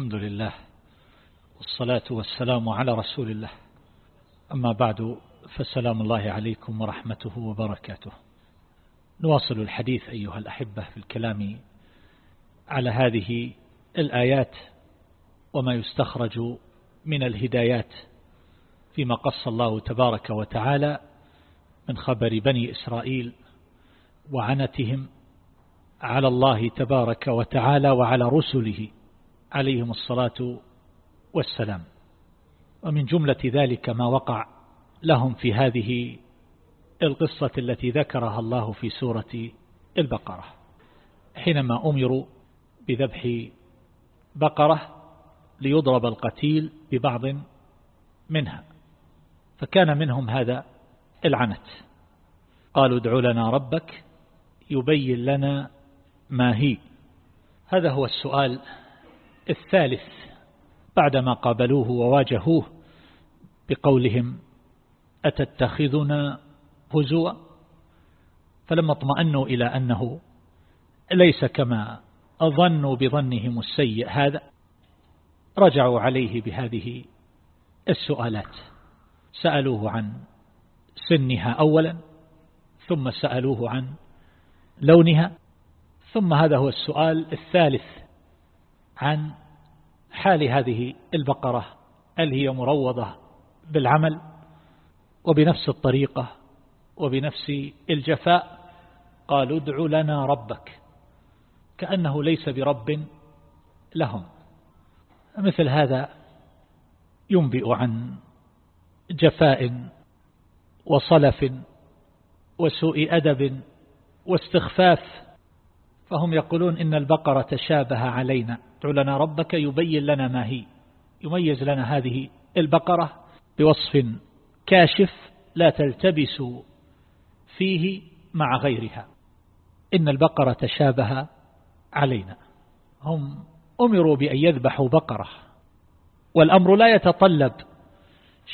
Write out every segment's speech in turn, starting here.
الحمد لله والصلاة والسلام على رسول الله. أما بعد فسلام الله عليكم ورحمته وبركاته. نواصل الحديث أيها الأحبة في الكلام على هذه الآيات وما يستخرج من الهدايات فيما قص الله تبارك وتعالى من خبر بني إسرائيل وعنتهم على الله تبارك وتعالى وعلى رسله عليهم الصلاة والسلام. ومن جملة ذلك ما وقع لهم في هذه القصة التي ذكرها الله في سورة البقرة. حينما أمروا بذبح بقرة ليضرب القتيل ببعض منها فكان منهم هذا العنت. قالوا ادع لنا ربك يبين لنا ما هي. هذا هو السؤال الثالث بعدما قابلوه وواجهوه بقولهم أتتخذنا هزوا؟ فلما اطمأنوا إلى أنه ليس كما أظنوا بظنهم السيء هذا رجعوا عليه بهذه السؤالات. سألوه عن سنها أولا ثم سألوه عن لونها ثم هذا هو السؤال الثالث عن حال هذه البقرة هل هي مروضة بالعمل وبنفس الطريقة وبنفس الجفاء؟ قالوا ادع لنا ربك كأنه ليس برب لهم. مثل هذا ينبئ عن جفاء وصلف وسوء أدب واستخفاف فهم يقولون إن البقرة تشابه علينا. ادع لنا ربك يبين لنا ما هي. يميز لنا هذه البقرة بوصف كاشف لا تلتبس فيه مع غيرها. إن البقرة تشابه علينا. هم أمروا بأن يذبحوا بقرة. والأمر لا يتطلب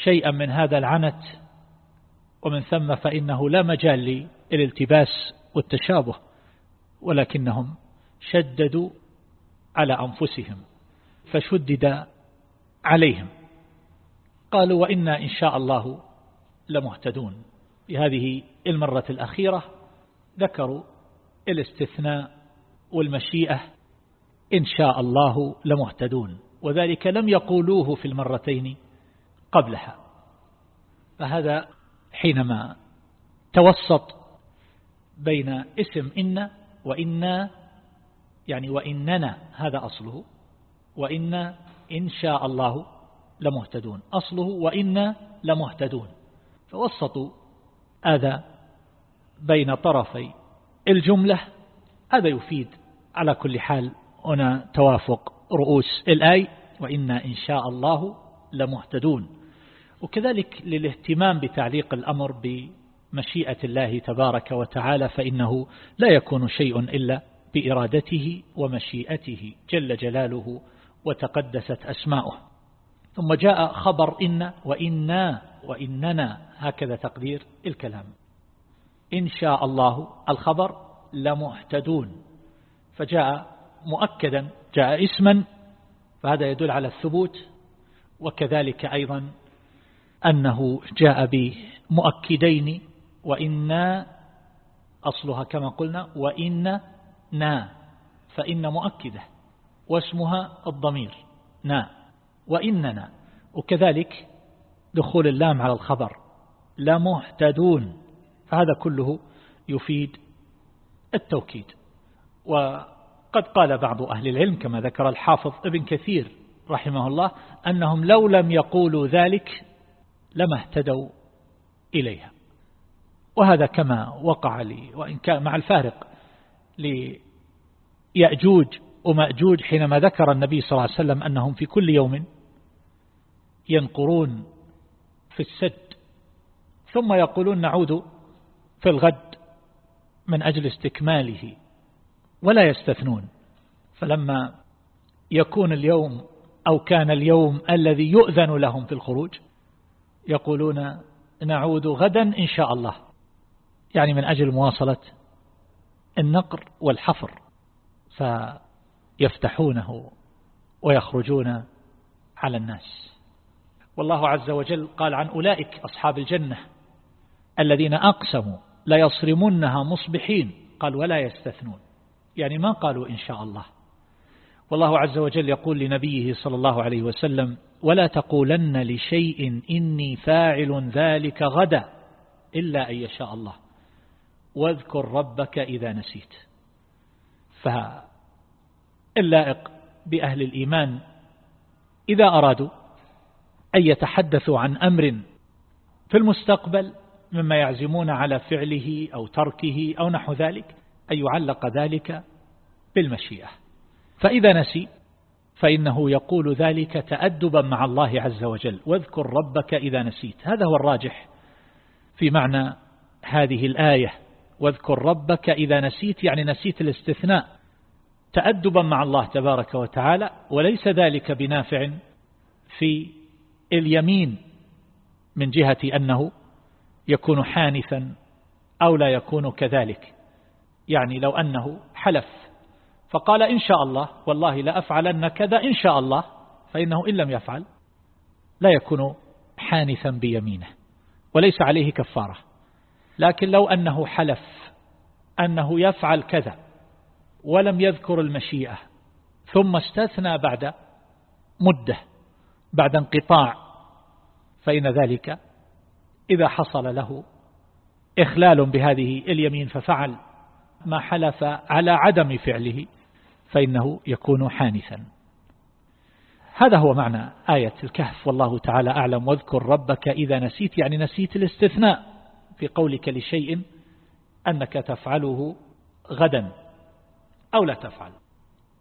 شيئا من هذا العنت. ومن ثم فإنه لا مجال للالتباس والتشابه. ولكنهم شددوا على أنفسهم فشدد عليهم. قالوا وإنا إن شاء الله لمهتدون. بهذه المرة الأخيرة ذكروا الاستثناء والمشيئة إن شاء الله لمهتدون وذلك لم يقولوه في المرتين قبلها. فهذا حينما توسط بين اسم إن وإنا يعني وإننا هذا أصله وإنا إن شاء الله لمهتدون. أصله وإنا لمهتدون. فوسطوا هذا بين طرفي الجملة. هذا يفيد على كل حال هنا توافق رؤوس الآي وإنا إن شاء الله لمهتدون. وكذلك للاهتمام بتعليق الأمر بمشيئة الله تبارك وتعالى فإنه لا يكون شيء إلا بإرادته ومشيئته جل جلاله وتقدست أسماؤه. ثم جاء خبر إن وإنا وإننا هكذا تقدير الكلام. إن شاء الله الخبر لمهتدون. فجاء مؤكدا جاء اسما فهذا يدل على الثبوت. وكذلك أيضا أنه جاء بمؤكدين وإنا أصلها كما قلنا وإن نا فإن مؤكدة واسمها الضمير نا وإننا. وكذلك دخول اللام على الخبر لمهتدون فهذا كله يفيد التوكيد. وقد قال بعض أهل العلم كما ذكر الحافظ ابن كثير رحمه الله أنهم لو لم يقولوا ذلك لما اهتدوا إليها. وهذا كما وقع لي وإن كان مع الفارق ليأجوج ومأجوج حينما ذكر النبي صلى الله عليه وسلم أنهم في كل يوم ينقرون في السد ثم يقولون نعود في الغد من أجل استكماله ولا يستثنون. فلما يكون اليوم أو كان اليوم الذي يؤذن لهم في الخروج يقولون نعود غدا إن شاء الله. يعني من أجل مواصلة النقر والحفر فيفتحونه ويخرجون على الناس. والله عز وجل قال عن أولئك أصحاب الجنة الذين أقسموا ليصرمنها مصبحين قال ولا يستثنون. يعني ما قالوا إن شاء الله. والله عز وجل يقول لنبيه صلى الله عليه وسلم ولا تقولن لشيء إني فاعل ذلك غدا إلا أن يشاء الله. واذكر ربك إذا نسيت. فاللائق بأهل الإيمان إذا أرادوا أن يتحدثوا عن أمر في المستقبل مما يعزمون على فعله أو تركه أو نحو ذلك أن يعلق ذلك بالمشيئة. فإذا نسي فإنه يقول ذلك تأدبا مع الله عز وجل. واذكر ربك إذا نسيت. هذا هو الراجح في معنى هذه الآية. واذكر ربك إذا نسيت يعني نسيت الاستثناء تأدبا مع الله تبارك وتعالى وليس ذلك بنافع في اليمين من جهة أنه يكون حانثا أو لا يكون كذلك يعني لو أنه حلف. فقال إن شاء الله والله لا أفعلن كذا إن شاء الله فإنه إن لم يفعل لا يكون حانثا بيمينه وليس عليه كفارة. لكن لو أنه حلف أنه يفعل كذا ولم يذكر المشيئة ثم استثنى بعد مدة بعد انقطاع فإن ذلك إذا حصل له إخلال بهذه اليمين ففعل ما حلف على عدم فعله فإنه يكون حانثا. هذا هو معنى آية الكهف والله تعالى أعلم واذكر ربك إذا نسيت يعني نسيت الاستثناء. في قولك لشيء أنك تفعله غدا أو لا تفعل.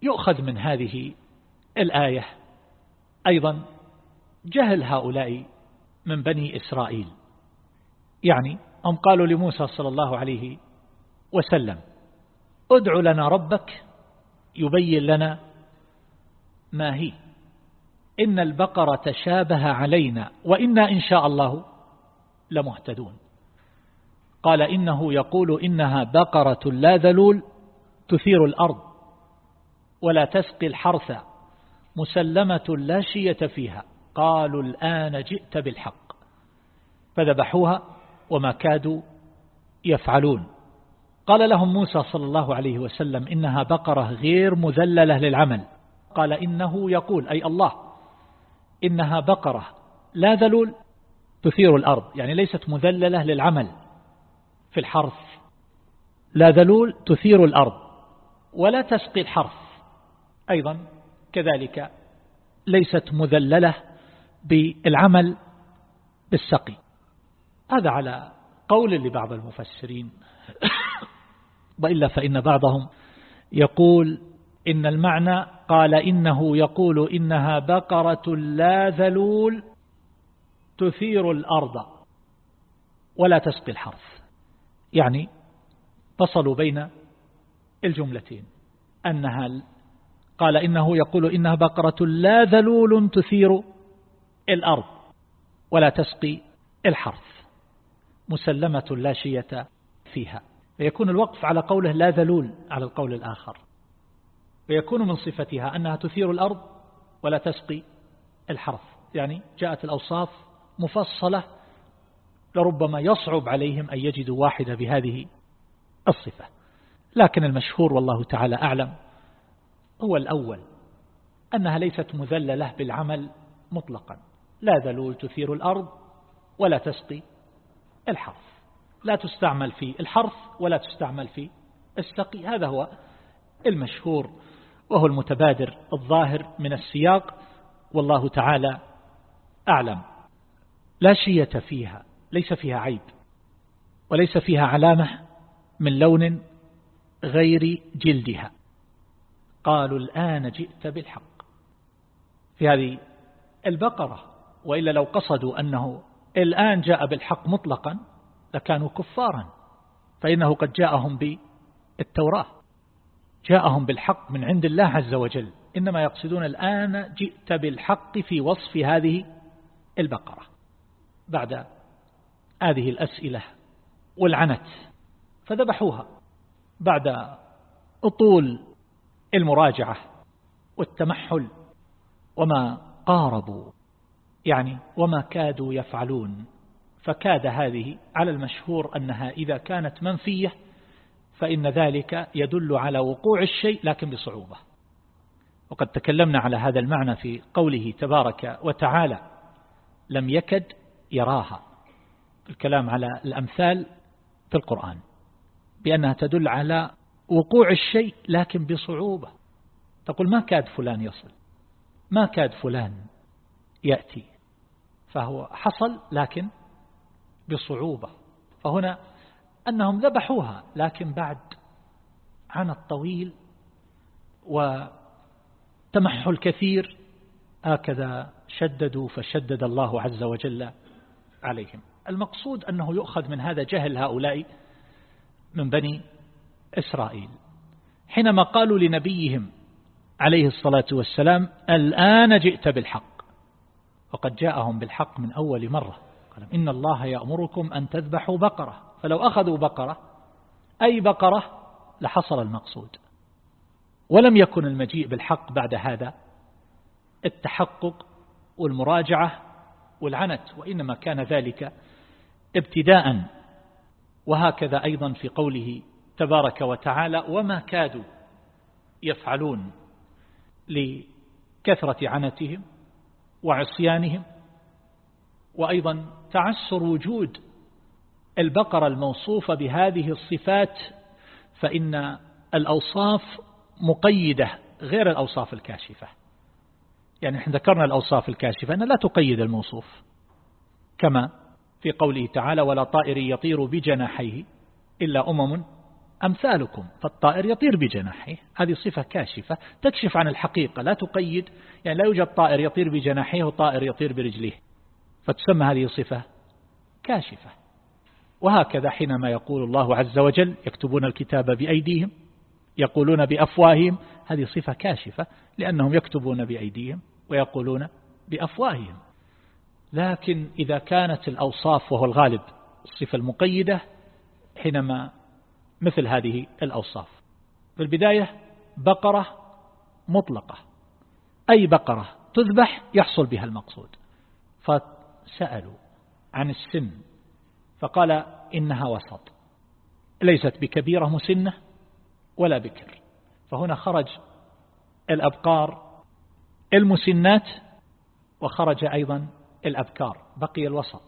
يؤخذ من هذه الآية أيضا جهل هؤلاء من بني إسرائيل. يعني هم قالوا لموسى صلى الله عليه وسلم ادع لنا ربك يبين لنا ما هي. إن البقرة تشابه علينا وإنا إن شاء الله لمهتدون. قال إنه يقول إنها بقرة لا ذلول تثير الأرض ولا تسقي الحرث مسلمة لا شية فيها. قالوا الآن جئت بالحق. فذبحوها وما كادوا يفعلون. قال لهم موسى صلى الله عليه وسلم إنها بقرة غير مذللة للعمل. قال إنه يقول أي الله إنها بقرة لا ذلول تثير الأرض يعني ليست مذللة للعمل. في الحرث. لا ذلول تثير الأرض ولا تسقي الحرث. أيضا كذلك ليست مذللة بالعمل بالسقي. هذا على قول لبعض المفسرين. وإلا فإن بعضهم يقول إن المعنى قال إنه يقول إنها بقرة لا ذلول تثير الأرض ولا تسقي الحرث. يعني فصلوا بين الجملتين. أنها قال إنه يقول إنها بقرة لا ذلول تثير الأرض ولا تسقي الحرث مسلمة لا شية فيها. فيكون الوقف على قوله لا ذلول على القول الآخر. ويكون من صفتها أنها تثير الأرض ولا تسقي الحرث. يعني جاءت الأوصاف مفصلة لربما يصعب عليهم أن يجدوا واحدة بهذه الصفة. لكن المشهور والله تعالى أعلم هو الأول أنها ليست مذللة بالعمل مطلقا. لا ذلول تثير الأرض ولا تسقي الحرث. لا تستعمل في الحرث ولا تستعمل في السقي. هذا هو المشهور وهو المتبادر الظاهر من السياق والله تعالى أعلم. لا شية فيها. ليس فيها عيب وليس فيها علامة من لون غير جلدها. قالوا الآن جئت بالحق. في هذه البقرة وإلا لو قصدوا أنه الآن جاء بالحق مطلقا لكانوا كفارا فإنه قد جاءهم بالتوراة. جاءهم بالحق من عند الله عز وجل. إنما يقصدون الآن جئت بالحق في وصف هذه البقرة. بعد هذه الأسئلة والعنت فذبحوها بعد أطول المراجعة والتمحل وما قاربوا يعني وما كادوا يفعلون. فكاد هذه على المشهور أنها إذا كانت منفية فإن ذلك يدل على وقوع الشيء لكن بصعوبة. وقد تكلمنا على هذا المعنى في قوله تبارك وتعالى لم يكد يراها. الكلام على الأمثال في القرآن بأنها تدل على وقوع الشيء لكن بصعوبة. تقول ما كاد فلان يصل ما كاد فلان يأتي فهو حصل لكن بصعوبة. فهنا أنهم ذبحوها لكن بعد عن الطويل وتمحوا الكثير هكذا شددوا فشدد الله عز وجل عليهم. المقصود أنه يؤخذ من هذا جهل هؤلاء من بني إسرائيل. حينما قالوا لنبيهم عليه الصلاة والسلام الآن جئت بالحق. وقد جاءهم بالحق من أول مرة. قال إن الله يأمركم أن تذبحوا بقرة. فلو أخذوا بقرة أي بقرة لحصل المقصود. ولم يكن المجيء بالحق بعد هذا التحقق والمراجعة والعنت وإنما كان ذلك ابتداء وهكذا أيضا في قوله تبارك وتعالى وما كادوا يفعلون لكثرة عنتهم وعصيانهم. وأيضا تعسر وجود البقرة الموصوفة بهذه الصفات فإن الأوصاف مقيدة غير الأوصاف الكاشفة. يعني إحنا ذكرنا الأوصاف الكاشفة أنها لا تقيد الموصوف كما في قوله تعالى ولا طائر يطير بجناحيه إلا أمم أمثالكم. فالطائر يطير بجناحيه هذه صفة كاشفة تكشف عن الحقيقة لا تقيد يعني لا يوجد طائر يطير بجناحيه وطائر يطير برجليه. فتسمى هذه صفة كاشفة. وهكذا حينما يقول الله عز وجل يكتبون الكتاب بأيديهم يقولون بأفواههم. هذه صفة كاشفة لأنهم يكتبون بأيديهم ويقولون بأفواههم. لكن إذا كانت الأوصاف وهو الغالب الصفة المقيدة حينما مثل هذه الأوصاف. في البداية بقرة مطلقة. أي بقرة تذبح يحصل بها المقصود. فسألوا عن السن. فقال إنها وسط. ليست بكبيرة مسنة ولا بكر. فهنا خرج الأبقار المسنات وخرج أيضا الأبكار بقي الوسط.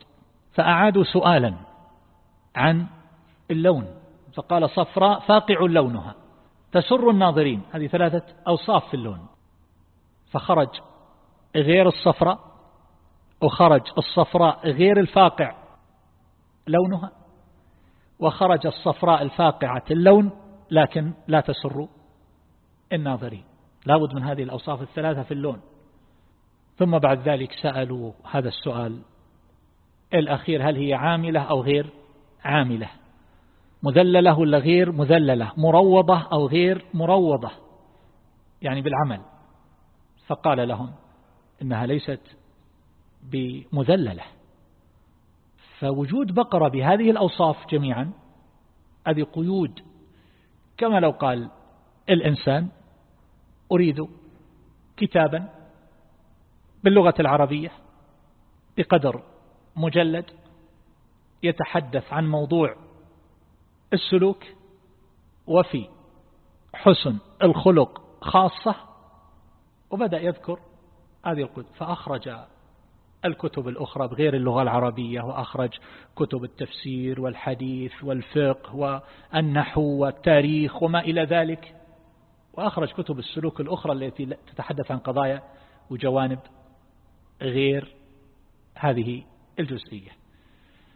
فأعادوا سؤالا عن اللون. فقال صفراء فاقع لونها. تسر الناظرين. هذه ثلاثة أوصاف في اللون. فخرج غير الصفراء وخرج الصفراء غير الفاقع لونها وخرج الصفراء الفاقعة اللون لكن لا تسر الناظرين. لابد من هذه الأوصاف الثلاثة في اللون. ثم بعد ذلك سألوا هذا السؤال الأخير هل هي عاملة أو غير عاملة؟ مذللة ولا غير مذللة؟ مروضة أو غير مروضة؟ يعني بالعمل. فقال لهم إنها ليست بمذللة. فوجود بقرة بهذه الأوصاف جميعا هذه قيود. كما لو قال الإنسان أريد كتابا باللغة العربية بقدر مجلد يتحدث عن موضوع السلوك وفي حسن الخلق خاصة وبدأ يذكر هذه الكتب. فأخرج الكتب الأخرى بغير اللغة العربية وأخرج كتب التفسير والحديث والفقه والنحو والتاريخ وما إلى ذلك وأخرج كتب السلوك الأخرى التي تتحدث عن قضايا وجوانب غير هذه الجزئية.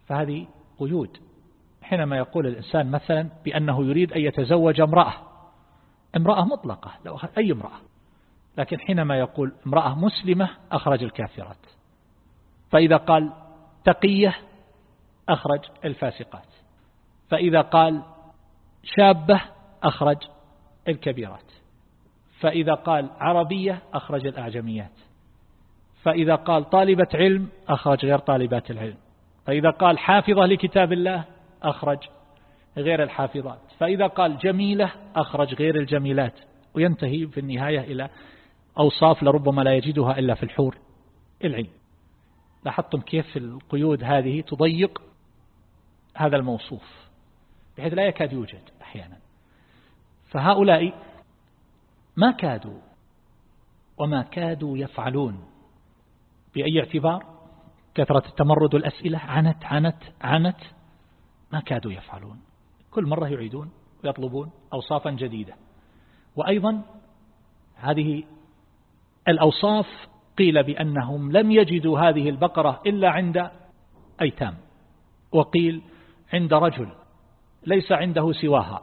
فهذه قيود. حينما يقول الإنسان مثلا بأنه يريد أن يتزوج امرأة امرأة مطلقة لو أي امرأة. لكن حينما يقول امرأة مسلمة أخرج الكافرات. فإذا قال تقية أخرج الفاسقات. فإذا قال شابة أخرج الكبيرات. فإذا قال عربية أخرج الأعجميات. فإذا قال طالبة علم أخرج غير طالبات العلم. فإذا قال حافظة لكتاب الله أخرج غير الحافظات. فإذا قال جميلة أخرج غير الجميلات. وينتهي في النهاية إلى أوصاف لربما لا يجدها إلا في الحور العين لاحظتم كيف القيود هذه تضيق هذا الموصوف بحيث لا يكاد يوجد أحيانا. فهؤلاء ما كادوا وما كادوا يفعلون. بأي اعتبار؟ كثرة التمرد والأسئلة عنت عنت عنت. ما كادوا يفعلون. كل مرة يعيدون ويطلبون أوصافا جديدة. وأيضا هذه الأوصاف قيل بأنهم لم يجدوا هذه البقرة إلا عند أيتام. وقيل عند رجل ليس عنده سواها.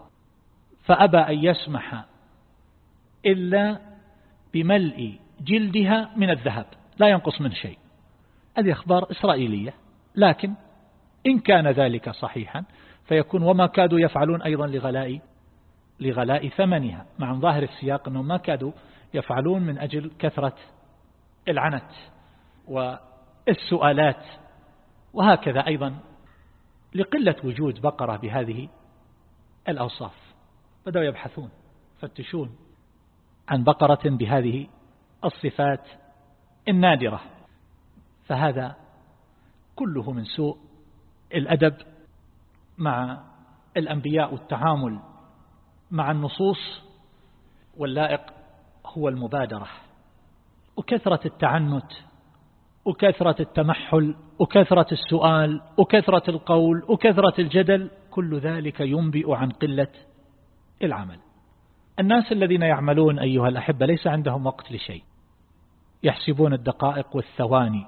فأبى أن يسمح إلا بملء جلدها من الذهب. لا ينقص من شيء. هذه أخبار إسرائيلية. لكن إن كان ذلك صحيحا فيكون وما كادوا يفعلون أيضا لغلاء لغلاء ثمنها. مع ظاهر السياق أنهم ما كادوا يفعلون من أجل كثرة العنت والسؤالات. وهكذا أيضا لقلة وجود بقرة بهذه الأوصاف. بدأوا يبحثون فتشون عن بقرة بهذه الصفات. النادرة فهذا كله من سوء الأدب مع الأنبياء والتعامل مع النصوص واللائق هو المبادرة. وكثرة التعنت وكثرة التمحل وكثرة السؤال وكثرة القول وكثرة الجدل كل ذلك ينبئ عن قلة العمل. الناس الذين يعملون أيها الأحبة ليس عندهم وقت لشيء. يحسبون الدقائق والثواني.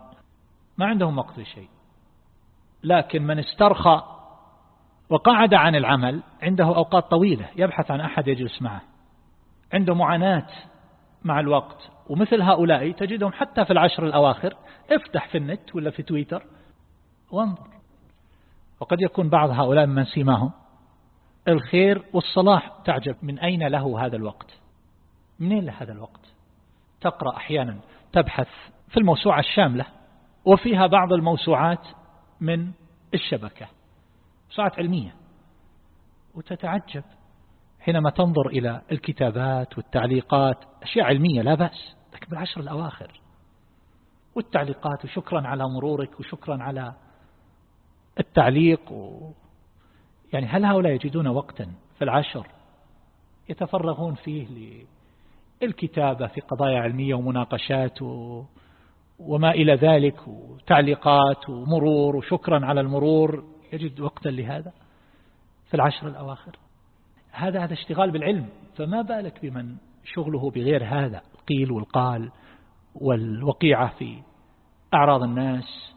ما عندهم وقت لشيء. لكن من استرخى وقعد عن العمل عنده أوقات طويلة يبحث عن أحد يجلس معه. عنده معاناة مع الوقت. ومثل هؤلاء تجدهم حتى في العشر الأواخر. افتح في النت ولا في تويتر. وانظر. وقد يكون بعض هؤلاء من سيماهم. الخير والصلاح تعجب. من أين له هذا الوقت؟ منين له هذا الوقت؟ تقرأ أحيانا تبحث في الموسوعة الشاملة وفيها بعض الموسوعات من الشبكة. موسوعات علمية. وتتعجب حينما تنظر إلى الكتابات والتعليقات. أشياء علمية لا بأس لكن بالعشر الأواخر. والتعليقات وشكرا على مرورك وشكرا على التعليق. و... يعني هل هؤلاء يجدون وقتا في العشر يتفرغون فيه للكتابة في قضايا علمية ومناقشات. وما إلى ذلك وتعليقات ومرور وشكرا على المرور. يجد وقتا لهذا في العشر الأواخر. هذا هذا اشتغال بالعلم. فما بالك بمن شغله بغير هذا؟ القيل والقال والوقيعة في أعراض الناس.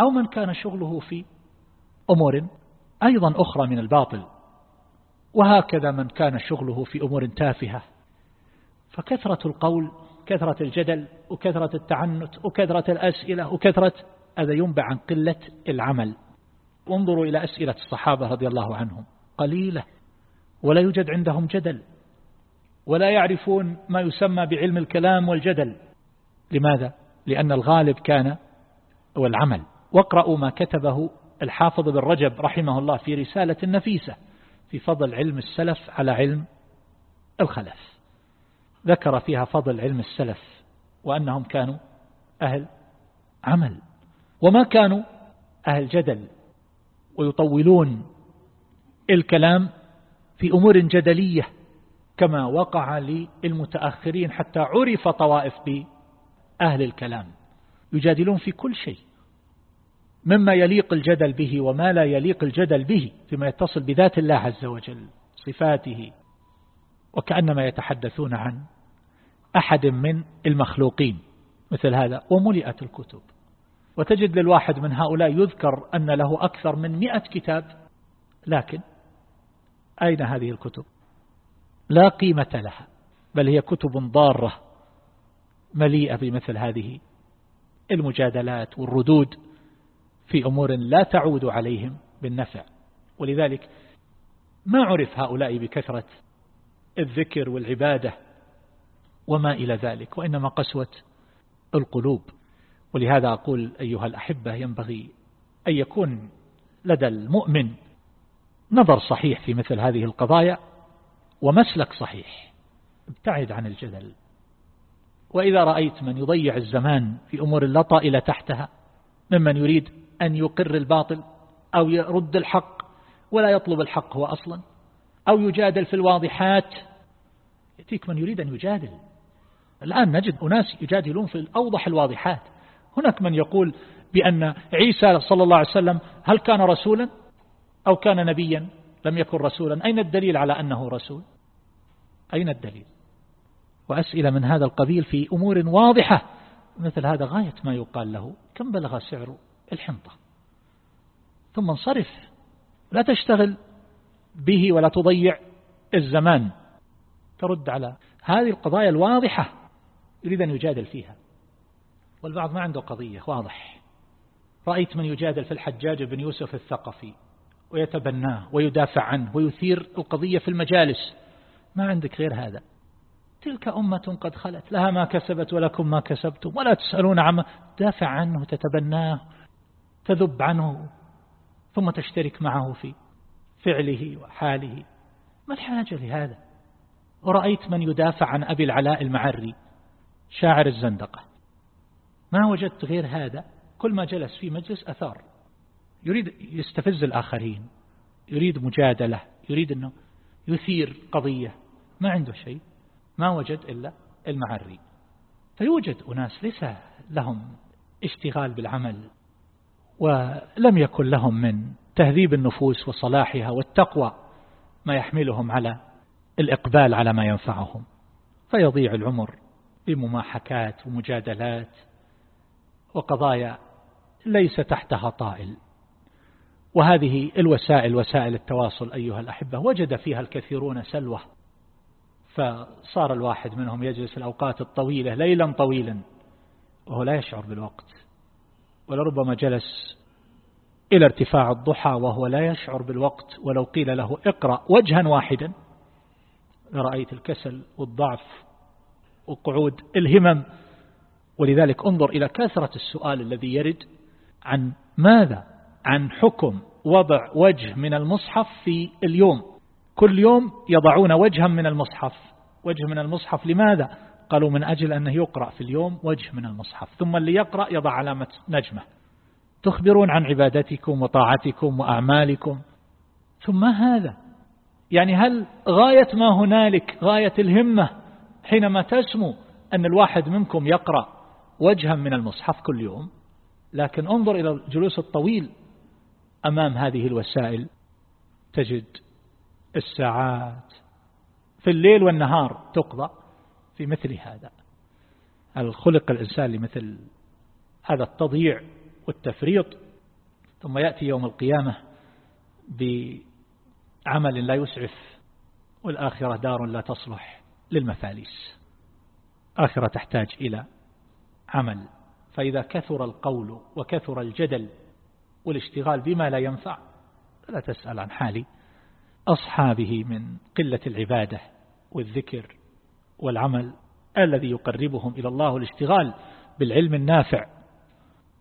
أو من كان شغله في أمور أيضا أخرى من الباطل. وهكذا من كان شغله في أمور تافهة. فكثرة القول كثرة الجدل وكثرة التعنت وكثرة الأسئلة وكثرة هذا ينبع عن قلة العمل. وانظروا إلى أسئلة الصحابة رضي الله عنهم. قليلة ولا يوجد عندهم جدل ولا يعرفون ما يسمى بعلم الكلام والجدل. لماذا؟ لأن الغالب كان والعمل واقرأوا ما كتبه الحافظ بن رجب رحمه الله في رسالة نفيسة في فضل علم السلف على علم الخلف. ذكر فيها فضل علم السلف وأنهم كانوا أهل عمل وما كانوا أهل جدل ويطولون الكلام في أمور جدلية كما وقع للمتأخرين حتى عرف طوائف بأهل الكلام. يجادلون في كل شيء. مما يليق الجدل به وما لا يليق الجدل به فيما يتصل بذات الله عز وجل صفاته وكأنما يتحدثون عن أحد من المخلوقين. مثل هذا وملئت الكتب. وتجد للواحد من هؤلاء يذكر أن له أكثر من مئة كتاب. لكن أين هذه الكتب؟ لا قيمة لها بل هي كتب ضارة مليئة بمثل هذه. المجادلات والردود في أمور لا تعود عليهم بالنفع. ولذلك ما عرف هؤلاء بكثرة الذكر والعبادة وما إلى ذلك وإنما قسوة القلوب. ولهذا أقول أيها الأحبة ينبغي أن يكون لدى المؤمن نظر صحيح في مثل هذه القضايا ومسلك صحيح ابتعد عن الجدل. وإذا رأيت من يضيع الزمان في أمور لا طائلة تحتها ممن يريد أن يقر الباطل أو يرد الحق ولا يطلب الحق هو أصلا أو يجادل في الواضحات يأتيك من يريد أن يجادل. الآن نجد أناس يجادلون في أوضح الواضحات. هناك من يقول بأن عيسى صلى الله عليه وسلم هل كان رسولا أو كان نبيا؟ لم يكن رسولا. أين الدليل على أنه رسول؟ أين الدليل؟ وأسئلة من هذا القبيل في أمور واضحة. مثل هذا غاية ما يقال له. كم بلغ سعر الحنطة؟ ثم انصرف. لا تشتغل به ولا تضيع الزمان. ترد على هذه القضايا الواضحة. يريد أن يجادل فيها. والبعض ما عنده قضية واضح. رأيت من يجادل في الحجاج بن يوسف الثقفي ويتبناه ويدافع عنه ويثير القضية في المجالس. ما عندك غير هذا. تلك أمة قد خلت لها ما كسبت ولكم ما كسبتم ولا تسألون عما. دافع عنه تتبناه تذب عنه ثم تشترك معه في فعله وحاله. ما الحاجة لهذا؟ ورأيت من يدافع عن أبي العلاء المعري. شاعر الزندقة. ما وجدت غير هذا؟ كل ما جلس في مجلس أثار. يريد يستفز الآخرين يريد مجادلة يريد أنه يثير قضية. ما عنده شيء. ما وجد إلا المعري. فيوجد أناس ليس لهم اشتغال بالعمل ولم يكن لهم من تهذيب النفوس وصلاحها والتقوى ما يحملهم على الإقبال على ما ينفعهم. فيضيع العمر. بمماحكات ومجادلات وقضايا ليس تحتها طائل. وهذه الوسائل وسائل التواصل أيها الأحبة وجد فيها الكثيرون سلوة فصار الواحد منهم يجلس الأوقات الطويلة ليلا طويلا وهو لا يشعر بالوقت ولربما جلس إلى ارتفاع الضحى وهو لا يشعر بالوقت ولو قيل له اقرأ وجها واحدا. لرأيت الكسل والضعف وقعود الهمم. ولذلك انظر إلى كثرة السؤال الذي يرد عن ماذا؟ عن حكم وضع وجه من المصحف في اليوم. كل يوم يضعون وجها من المصحف. وجه من المصحف لماذا؟ قالوا من أجل أنه يقرأ في اليوم وجه من المصحف. ثم اللي يقرأ يضع علامة نجمة. تخبرون عن عبادتكم وطاعتكم وأعمالكم. ثم هذا يعني هل غاية ما هنالك غاية الهمة حينما تسمو أن الواحد منكم يقرأ وجها من المصحف كل يوم لكن انظر إلى الجلوس الطويل أمام هذه الوسائل تجد الساعات في الليل والنهار تقضى في مثل هذا. الخلق الإنسان لمثل هذا التضييع والتفريط؟ ثم يأتي يوم القيامة بعمل لا يسعف والآخرة دار لا تصلح. للمفاليس. آخرة تحتاج إلى عمل. فإذا كثر القول وكثر الجدل والاشتغال بما لا ينفع فلا تسأل عن حال أصحابه من قلة العبادة والذكر والعمل الذي يقربهم إلى الله الاشتغال بالعلم النافع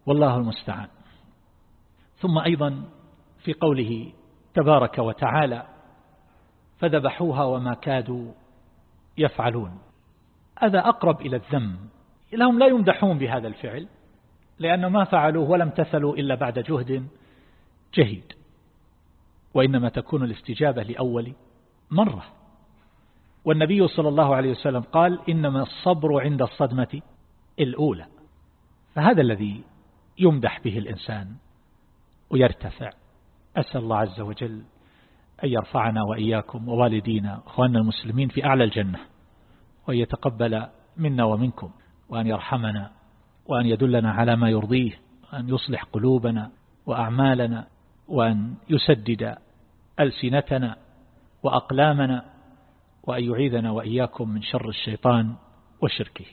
والله المستعان. ثم أيضا في قوله تبارك وتعالى فذبحوها وما كادوا يفعلون. هذا أقرب إلى الذم. لهم لا يمدحون بهذا الفعل لأنه ما فعلوه ولم تثلوا إلا بعد جهد جهيد. وإنما تكون الاستجابة لأول مرة. والنبي صلى الله عليه وسلم قال إنما الصبر عند الصدمة الأولى. فهذا الذي يمدح به الإنسان ويرتفع. أسأل الله عز وجل أن يرفعنا وإياكم ووالدينا أخواننا المسلمين في أعلى الجنة وأن يتقبل منا ومنكم وأن يرحمنا وأن يدلنا على ما يرضيه وأن يصلح قلوبنا وأعمالنا وأن يسدد ألسنتنا وأقلامنا وأن يعيذنا وإياكم من شر الشيطان وشركه.